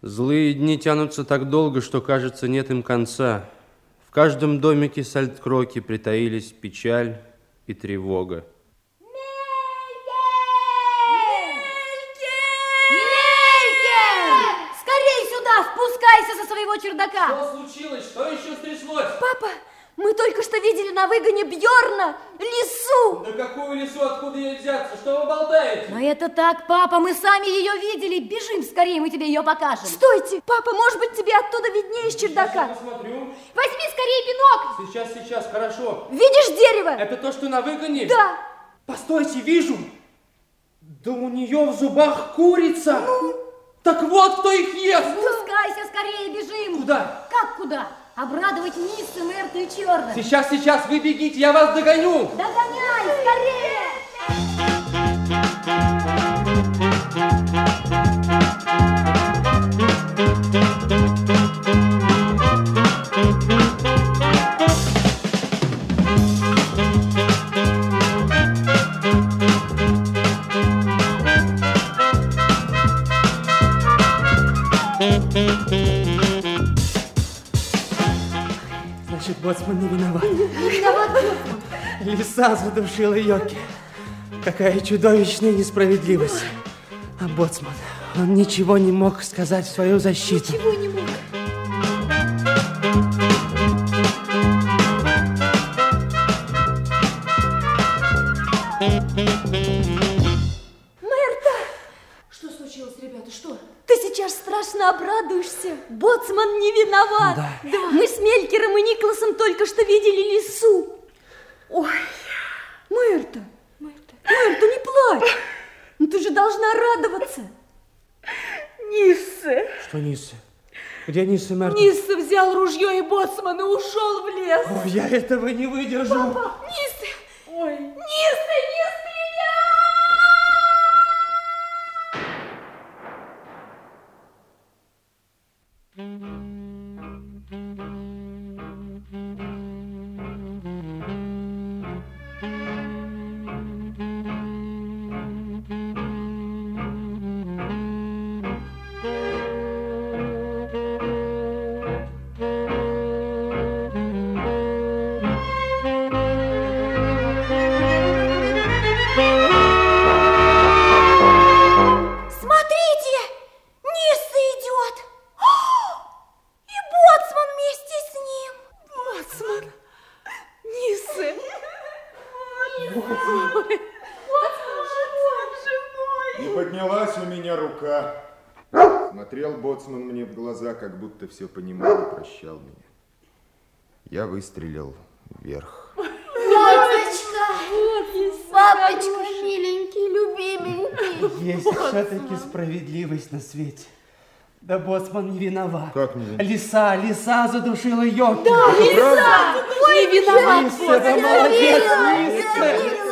Злые дни тянутся так долго, что, кажется, нет им конца. В каждом домике сальткроки притаились печаль и тревога. на выгоне Бьорна лису. Да какую лису, откуда ей взяться? Что вы болтаете? Но это так, папа, мы сами ее видели. Бежим скорее, мы тебе ее покажем. Стойте, папа, может быть, тебе оттуда виднее из чердака. Сейчас я посмотрю. Возьми скорее бинокль. Сейчас, сейчас, хорошо. Видишь дерево? Это то, что на выгоне? Да. Постойте, вижу. Да у нее в зубах курица. Ну? Так вот, кто их ест. Спускайся скорее, бежим. Куда? Как куда? обрадовать мисс Мерту и Черных. Сейчас, сейчас, вы бегите, я вас догоню. Догоняй, скорее! Боцман не виноват. Виноват Боцман. Лиса задушила Йоки. Какая чудовищная несправедливость. А Боцман, он ничего не мог сказать в свою защиту. Ничего не мог. Боцман не виноват. Ну да. да. Мы с Мелькером и Николасом только что видели лесу. Ой, Мэрта, Мэрта, Мэрта, не плачь. Ну ты же должна радоваться. Нисса. Что Нисса? Где Нисса, Мэрта? Нисса взял ружье и боцман и ушел в лес. Ой, я этого не выдержу. Папа, Нисса. Ой. Нисса, Нисса. И поднялась у меня рука. Смотрел боцман мне в глаза, как будто все понимал и прощал меня. Я выстрелил вверх. Папочка! Папочка, миленький, любименький. Есть все-таки справедливость на свете. Да боцман не виноват. Как не виноват? Лиса, лиса задушила ее. Да, лиса! Не виноват, Лиса, да молодец, лиса!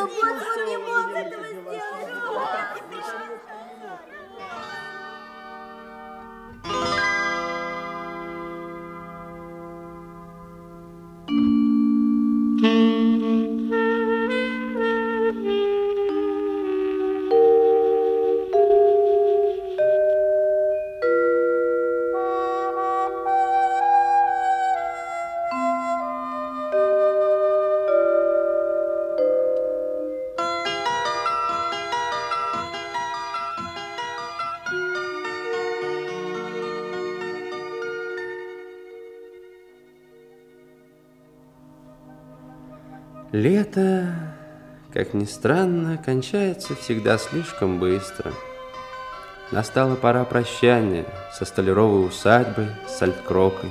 Лето, как ни странно, кончается всегда слишком быстро. Настала пора прощания со столяровой усадьбой, с Алькрокой.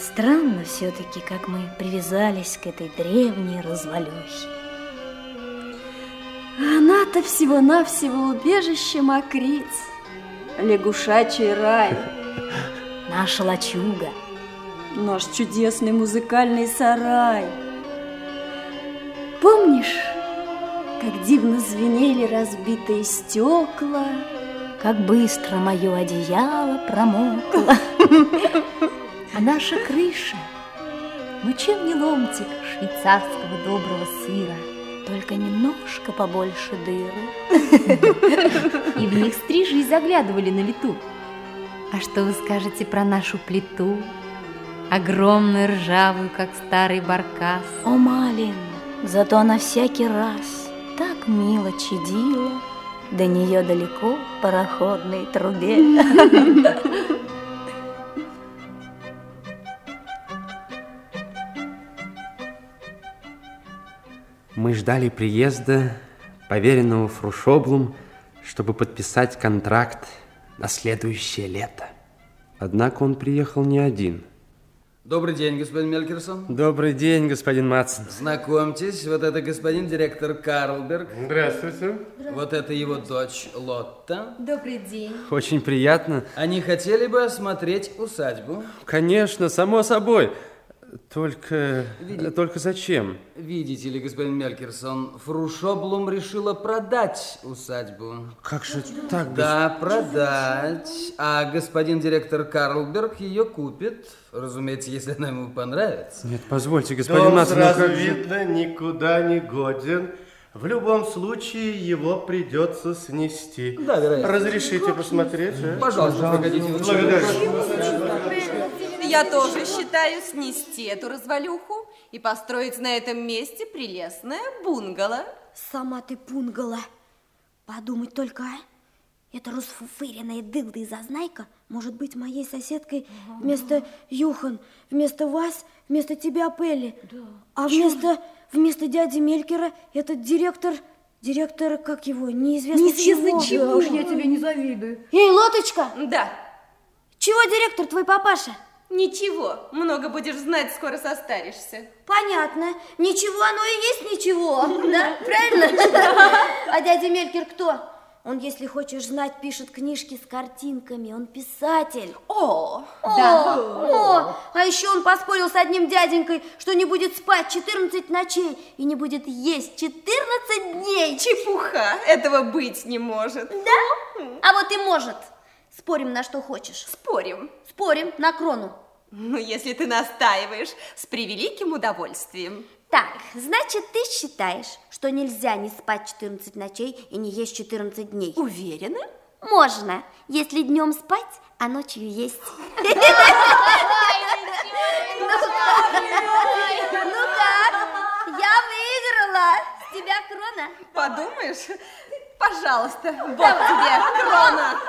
Странно все-таки, как мы привязались к этой древней развалюхе. Она-то всего-навсего убежище мокриц, лягушачий рай, наша лачуга – наш чудесный музыкальный сарай. Помнишь, как дивно звенели разбитые стекла, как быстро мое одеяло промокло, а наша крыша, ну чем не ломтик швейцарского доброго сыра, только немножко побольше дыры. И в них стрижи заглядывали на лету. А что вы скажете про нашу плиту? Огромную ржавую, как старый баркас. О, Малин, зато она всякий раз так мило чадила, до нее далеко пароходной трубе. Мы ждали приезда поверенного Фрушоблум, чтобы подписать контракт на следующее лето. Однако он приехал не один – Добрый день, господин Мелькерсон. Добрый день, господин Матсон. Знакомьтесь, вот это господин директор Карлберг. Здравствуйте. Здравствуйте. Вот это его дочь Лотта. Добрый день. Очень приятно. Они хотели бы осмотреть усадьбу? Конечно, само собой. Только... Видите, только зачем? Видите ли, господин Мелькерсон, Фрушоблум решила продать усадьбу. Как же так? Да, продать. А господин директор Карлберг ее купит, разумеется, если она ему понравится. Нет, позвольте, господин Дом Маслин, сразу как... видно, никуда не годен. В любом случае его придется снести. Да, вероятно. Разрешите как посмотреть? Э? Пожалуйста, погодите. Благодарю я тоже считаю снести эту развалюху и построить на этом месте прелестное бунгало. Сама ты бунгало. Подумать только, а? Эта расфуфыренная дылда и зазнайка может быть моей соседкой вместо Юхан, вместо вас, вместо тебя, Пелли. Да. А вместо, Чего? вместо дяди Мелькера этот директор... Директор, как его, неизвестно, неизвестно чего. чего. Уж я тебе не завидую. Эй, Лоточка! Да. Чего директор твой папаша? Ничего, много будешь знать, скоро состаришься. Понятно. Ничего, оно и есть ничего, да? Правильно? А дядя Мелькер кто? Он, если хочешь знать, пишет книжки с картинками. Он писатель. О, о, да. о. А еще он поспорил с одним дяденькой, что не будет спать 14 ночей и не будет есть 14 дней. Чепуха. Этого быть не может. Да? А вот и может. Спорим на что хочешь. Спорим. Спорим на крону. Ну, если ты настаиваешь, с превеликим удовольствием. Так, значит, ты считаешь, что нельзя не спать 14 ночей и не есть 14 дней? Уверена? Можно, если днем спать, а ночью есть. Ну как? Я выиграла! Тебя крона. Подумаешь? Пожалуйста, вот тебе. Крона!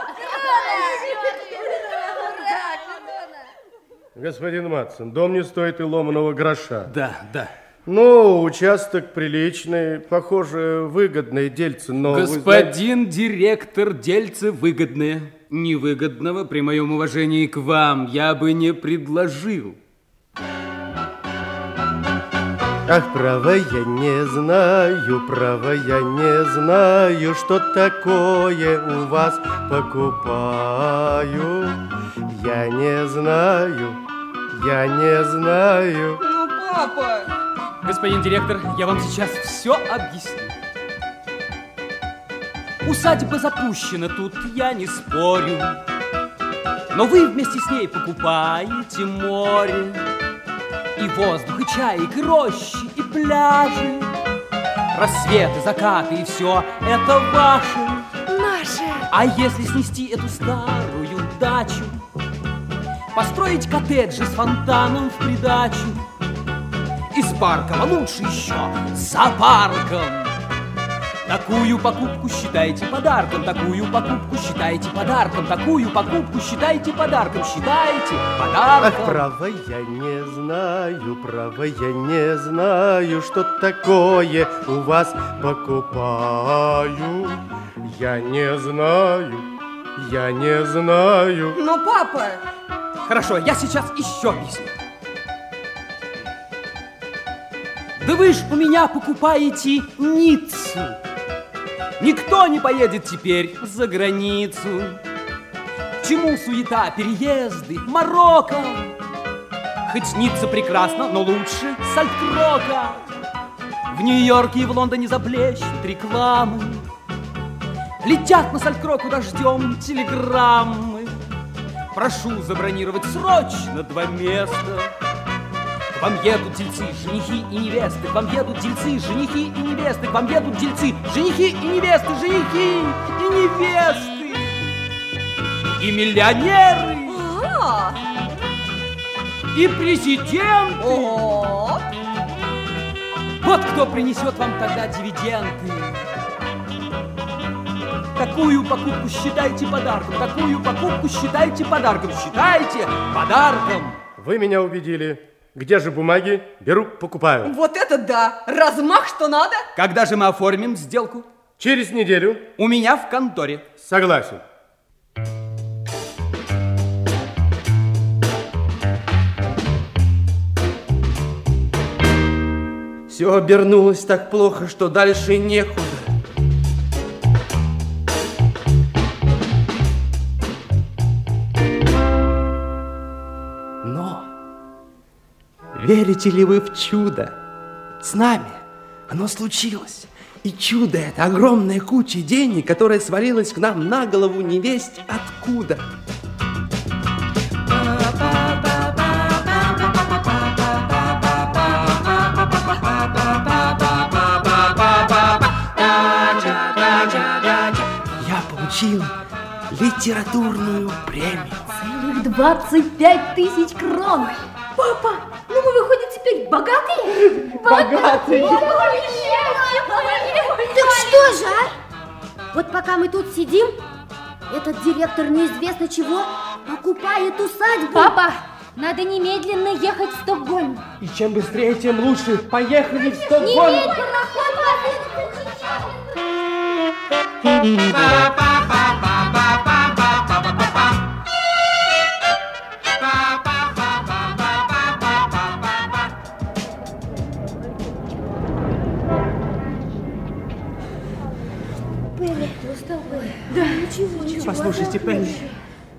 Господин Матсон, дом не стоит и ломаного гроша. Да, да. Ну, участок приличный, похоже, выгодное дельце, но... Господин вы... директор, дельце выгодное. Невыгодного, при моем уважении к вам, я бы не предложил. Ах, право я не знаю, право я не знаю, что такое у вас покупаю. Я не знаю, я не знаю. Ну, папа! Господин директор, я вам сейчас все объясню. Усадьба запущена тут, я не спорю. Но вы вместе с ней покупаете море. И воздух, и чай и рощи, и пляжи. Рассветы, закаты и все это ваше. Наше. А если снести эту старую дачу, Построить коттеджи с фонтаном в придачу Из парка, а лучше еще за парком Такую покупку считайте подарком, такую покупку считайте подарком, такую покупку считайте подарком, считайте подарком. Ах, право я не знаю, право я не знаю, что такое у вас покупаю. Я не знаю, я не знаю. Но, папа, Хорошо, я сейчас еще объясню. Да вы ж у меня покупаете Ниццу. Никто не поедет теперь за границу. Чему суета, переезды, Марокко? Хоть Ницца прекрасно, но лучше Сальткрока. В Нью-Йорке и в Лондоне заплещут рекламы. Летят на Салькроку дождем телеграммы. Прошу забронировать срочно два места. К вам едут дельцы, женихи и невесты. К вам едут дельцы, женихи и невесты. К вам едут дельцы, женихи и невесты, женихи и невесты. И миллионеры. И президенты. Вот кто принесет вам тогда дивиденды. Такую покупку считайте подарком, такую покупку считайте подарком, считайте подарком. Вы меня убедили. Где же бумаги? Беру, покупаю. Вот это да! Размах, что надо! Когда же мы оформим сделку? Через неделю. У меня в конторе. Согласен. Все обернулось так плохо, что дальше некуда. Верите ли вы в чудо? С нами оно случилось. И чудо это огромная куча денег, которая свалилась к нам на голову невесть откуда. Я получил литературную премию. Целых 25 тысяч крон. Папа, Богатые, богатые. Так что же, а? Вот пока мы тут сидим, этот директор неизвестно чего покупает усадьбу. Папа, надо немедленно ехать в Стокгольм. И чем быстрее, тем лучше. Поехали в Стокгольм. Немедленно, Папа!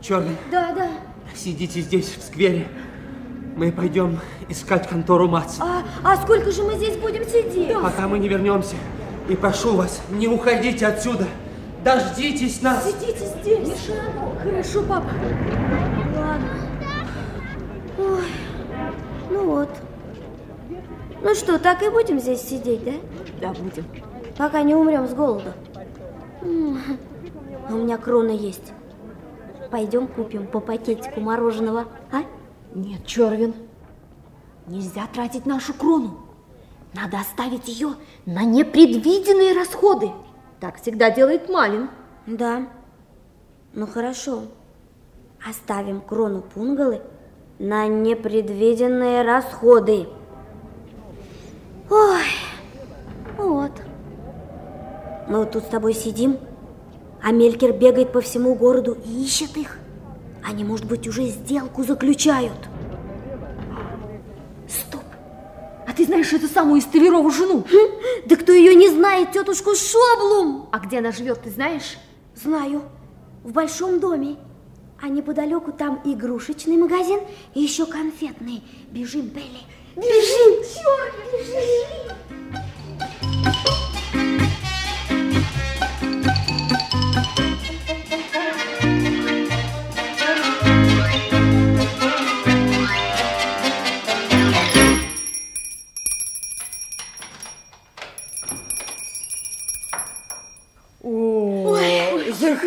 Черный? Да, да. Сидите здесь, в сквере. Мы пойдем искать контору Мац. А, а сколько же мы здесь будем сидеть? Да. Пока мы не вернемся. И прошу вас, не уходите отсюда. Дождитесь нас. Сидите здесь. Не. Хорошо, папа. Ладно. Ой, ну вот. Ну что, так и будем здесь сидеть, да? Да, будем. Пока не умрем с голода. А у меня крона есть. Пойдем купим по пакетику мороженого, а? Нет, Червин, нельзя тратить нашу крону. Надо оставить ее на непредвиденные расходы. Так всегда делает Малин. Да, ну хорошо. Оставим крону Пунгалы на непредвиденные расходы. Ой, вот. Мы вот тут с тобой сидим, а Мелькер бегает по всему городу и ищет их. Они, может быть, уже сделку заключают. Стоп! А ты знаешь эту самую Истовирову жену? Да кто ее не знает, тетушку Шоблум! А где она живет, ты знаешь? Знаю. В большом доме. А неподалеку там игрушечный магазин и еще конфетный. Бежим, Белли. Бежим, черт, бежим!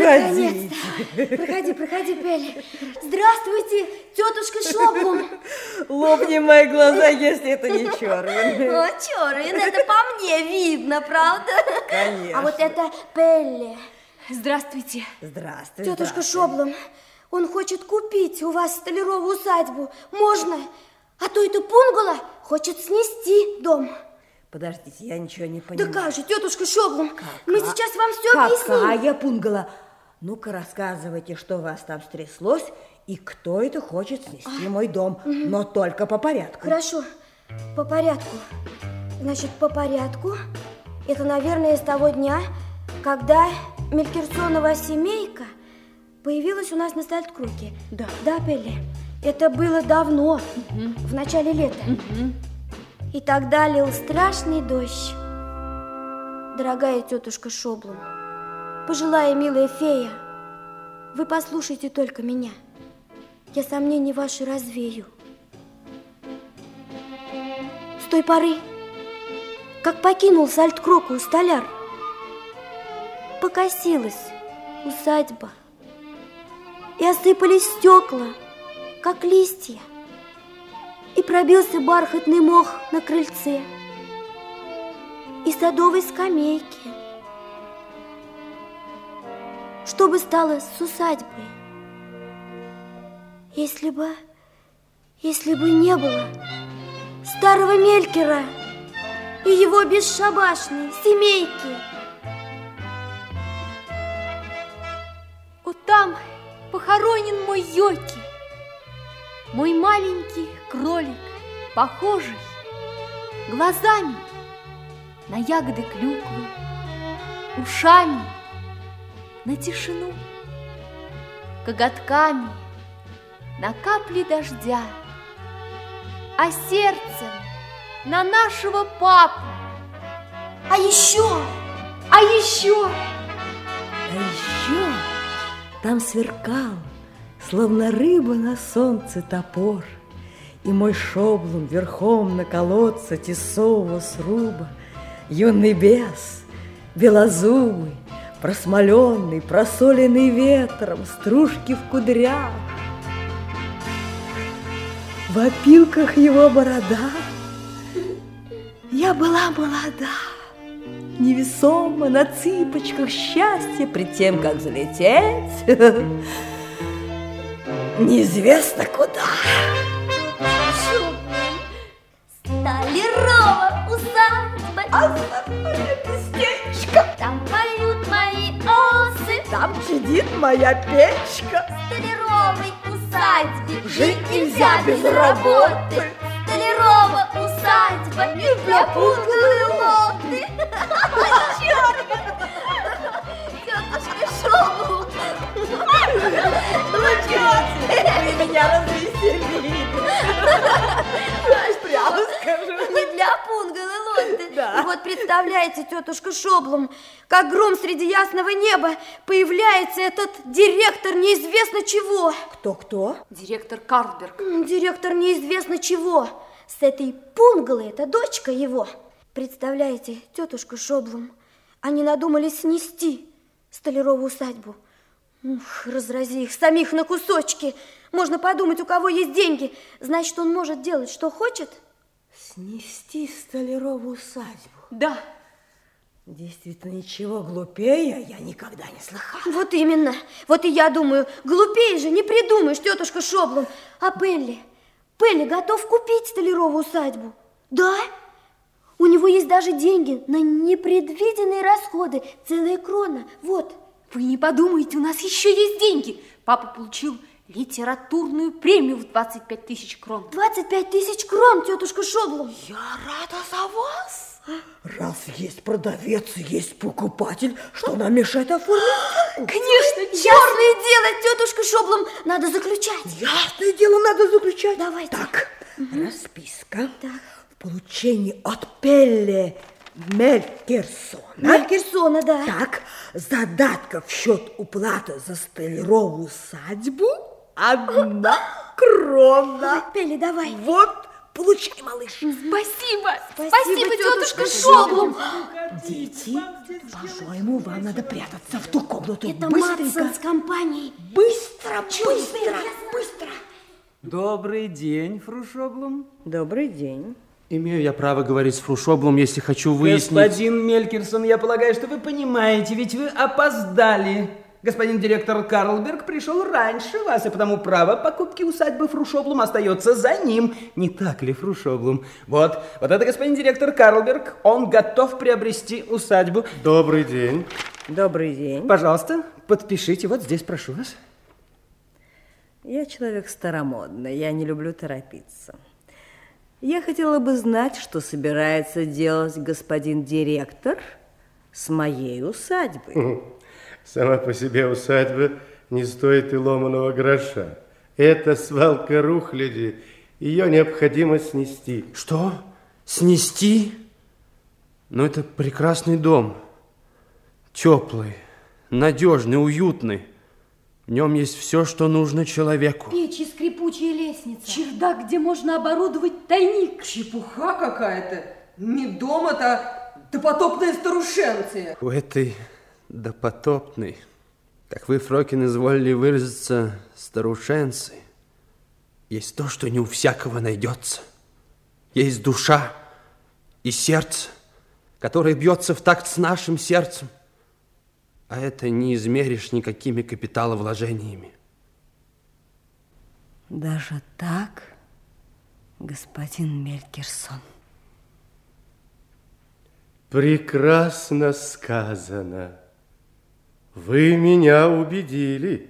Проходите. Проходи, проходи, Белли. Здравствуйте, тетушка Шоблум. Лопни мои глаза, если это не Чорвин. О, Чорвин, ну это по мне видно, правда? Конечно. А вот это Белли. Здравствуйте. Здравствуйте. Тетушка Шоблум, он хочет купить у вас столяровую усадьбу. Можно? А то это пунгало хочет снести дом. Подождите, я ничего не понимаю. Да как же, тетушка Шоблум, как? мы сейчас вам все как? объясним. Какая пунгала? Ну-ка, рассказывайте, что вас там стряслось и кто это хочет снести а, мой дом, угу. но только по порядку. Хорошо, по порядку. Значит, по порядку. Это, наверное, с того дня, когда Мелькерсонова семейка появилась у нас на Стальткруке. Да. Да, Пелли? Это было давно, угу. в начале лета. Угу. И тогда лил страшный дождь. Дорогая тетушка Шоблум, пожилая милая фея, вы послушайте только меня. Я сомнения ваши развею. С той поры, как покинул сальт-кроку столяр, покосилась усадьба, и осыпались стекла, как листья, и пробился бархатный мох на крыльце и садовой скамейке – что бы стало с усадьбой, если бы, если бы не было старого Мелькера и его бесшабашной семейки. Вот там похоронен мой Йоки, мой маленький кролик, похожий глазами на ягоды клюквы, ушами – на тишину. Коготками на капли дождя, а сердцем на нашего папу. А еще, а еще, а еще там сверкал, словно рыба на солнце топор. И мой шоблом верхом на колодце тесового сруба Юный бес, белозубый, просмоленный, просоленный ветром, стружки в кудрях. В опилках его борода. Я была молода, невесомо на цыпочках счастья, пред тем, как залететь, неизвестно куда. Стали рова уста. Азна моя. Там поют мои осы. Там сидит моя печка. В столяровой усадьбе жить нельзя без работы. Столярова усадьба не для пудлы Тетушка Шоу. Ну, тетя, вы меня развеселили. Вот представляете, тетушка Шоблум, как гром среди ясного неба появляется этот директор неизвестно чего. Кто-кто? Директор Карлберг. Директор неизвестно чего. С этой Пунглой, это дочка его. Представляете, тетушка Шоблум, они надумали снести столярову усадьбу. Ух, разрази их самих на кусочки. Можно подумать, у кого есть деньги. Значит, он может делать, что хочет? Снести Столярову усадьбу? Да. Действительно, ничего глупее я никогда не слыхала. Вот именно. Вот и я думаю, глупее же не придумаешь, тетушка Шоблум. А Пелли? Пелли готов купить Столярову усадьбу? Да? У него есть даже деньги на непредвиденные расходы. Целая крона. Вот. Вы не подумайте, у нас еще есть деньги. Папа получил литературную премию в 25 тысяч крон. 25 тысяч крон, тетушка Шоблу. Я рада за вас. Раз есть продавец, есть покупатель, что нам мешает оформить? Конечно, черное дело, тетушка Шоблом, надо заключать. Ясное дело, надо заключать. Давай Так, угу. расписка. Так. В получении от Пелле Мелькерсона. Мелькерсона, да. Так, задатков в счет уплаты за столяровую усадьбу она кровна. Пели, давай. Вот, получай, малыш. Спасибо. Спасибо, Спасибо тетушка, тетушка Шоблум. Дети, по-моему, вам надо прятаться в ту комнату. Это Быстренько. Матсон с компанией. Быстро, быстро, быстро. Добрый день, фру Шоблум. Добрый день. Имею я право говорить с Фрушоблом, если хочу выяснить... Господин Мелькинсон, я полагаю, что вы понимаете, ведь вы опоздали. Господин директор Карлберг пришел раньше вас, и потому право покупки усадьбы Фрушоблум остается за ним. Не так ли, Фрушоблум? Вот, вот это господин директор Карлберг. Он готов приобрести усадьбу. Добрый день. Добрый день. Пожалуйста, подпишите. Вот здесь прошу вас. Я человек старомодный, я не люблю торопиться. Я хотела бы знать, что собирается делать господин директор с моей усадьбой. Угу сама по себе усадьба не стоит и ломаного гроша. Это свалка рухляди, ее необходимо снести. Что? Снести? Но это прекрасный дом. Теплый, надежный, уютный. В нем есть все, что нужно человеку. Печь и скрипучая лестница. Чердак, где можно оборудовать тайник. Чепуха какая-то. Не дом это, да потопная старушенция. У этой допотопный, как вы, Фрокин, изволили выразиться, старушенцы, есть то, что не у всякого найдется. Есть душа и сердце, которое бьется в такт с нашим сердцем, а это не измеришь никакими капиталовложениями. Даже так, господин Мелькерсон? Прекрасно сказано. Вы меня убедили.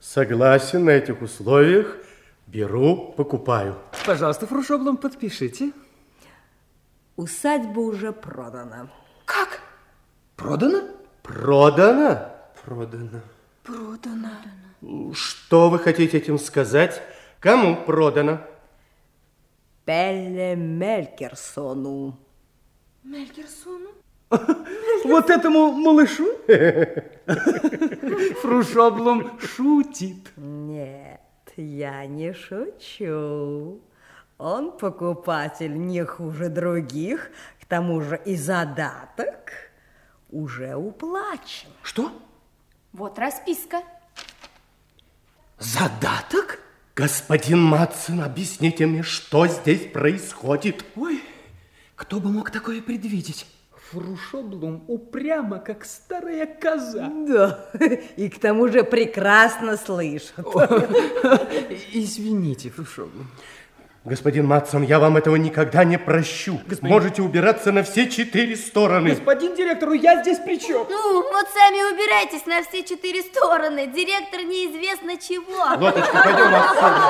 Согласен на этих условиях. Беру, покупаю. Пожалуйста, Фрушоблом, подпишите. Усадьба уже продана. Как? Продана? Продана. Продана. Продана. Что вы хотите этим сказать? Кому продана? Пелле Мелькерсону. Мелькерсону? Вот этому малышу? Фрушоблом шутит. Нет, я не шучу. Он покупатель не хуже других, к тому же и задаток уже уплачен. Что? Вот расписка. Задаток? Господин Матсон, объясните мне, что здесь происходит? Ой, кто бы мог такое предвидеть? Фрушоблум упрямо, как старая коза. Да, и к тому же прекрасно слышит. Извините, Фрушоблум. Господин Матсон, я вам этого никогда не прощу. Господин... Можете убираться на все четыре стороны. Господин директор, я здесь при чем? Ну, вот сами убирайтесь на все четыре стороны. Директор неизвестно чего. Лоточка, пойдем отсюда.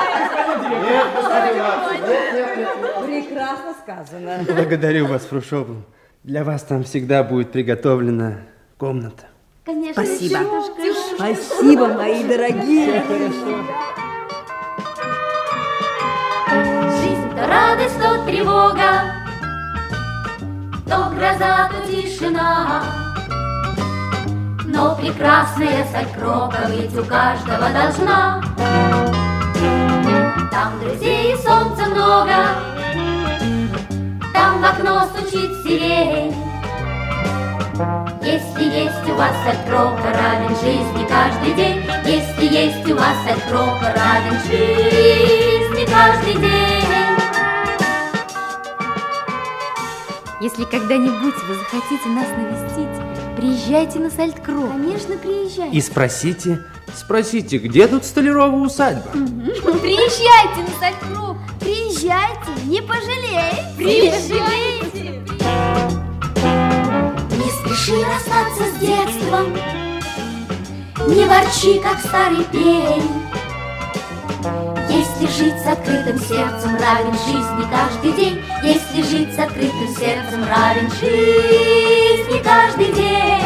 Господин Матсон, нет, нет, нет. Прекрасно сказано. Благодарю вас, Фрушоблум. Для вас там всегда будет приготовлена комната. Конечно, Спасибо. Тетушка. Спасибо, мои дорогие. Жизнь то радость, то тревога, то гроза, то тишина. Но прекрасная сокрока ведь у каждого должна. Там друзей и солнца много, в окно стучит сирень. Если есть у вас открока, равен жизни каждый день. Если есть у вас открока, равен жизни каждый день. Если когда-нибудь вы захотите нас навестить, приезжайте на Сальткро. Конечно, приезжайте. И спросите, спросите, где тут Столярова усадьба? Приезжайте на Сальткро. Приезжайте, не пожалеете. Приезжайте. Не спеши расстаться с детством, Не ворчи, как старый пень. Если жить с открытым сердцем равен жизни каждый день, Если жить с открытым сердцем равен жизни каждый день.